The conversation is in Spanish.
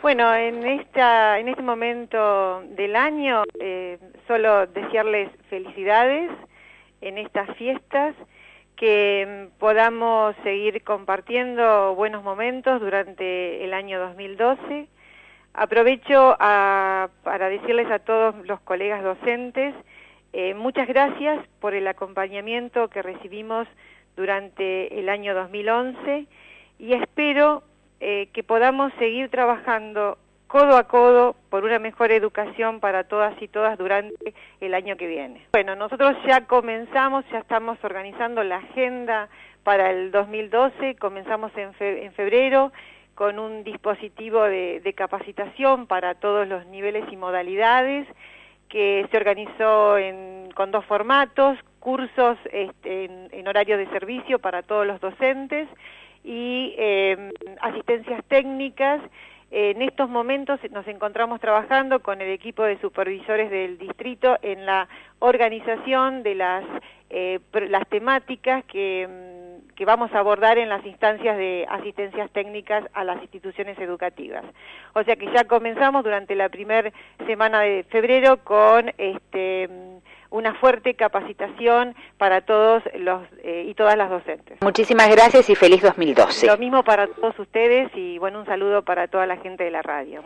Bueno, en esta, en este momento del año, eh, solo desearles felicidades en estas fiestas, que mm, podamos seguir compartiendo buenos momentos durante el año 2012. Aprovecho para decirles a todos los colegas docentes, eh, muchas gracias por el acompañamiento que recibimos durante el año 2011 y espero eh, que podamos seguir trabajando codo a codo por una mejor educación para todas y todas durante el año que viene. Bueno, nosotros ya comenzamos, ya estamos organizando la agenda para el 2012, comenzamos en, febrero con un dispositivo de, capacitación para todos los niveles y modalidades que se organizó con dos formatos, cursos este, en horario de servicio para todos los docentes y em, asistencias técnicas. En estos momentos nos encontramos trabajando con el equipo de supervisores del distrito en la organización de las, eh, temáticas que, em, que vamos a abordar en las instancias de asistencias técnicas a las instituciones educativas. O sea que ya comenzamos durante la primera semana de febrero con este em, una fuerte capacitación para todos los eh, y todas las docentes. Muchísimas gracias y feliz 2012. Lo mismo para todos ustedes y bueno, un saludo para toda la gente de la radio.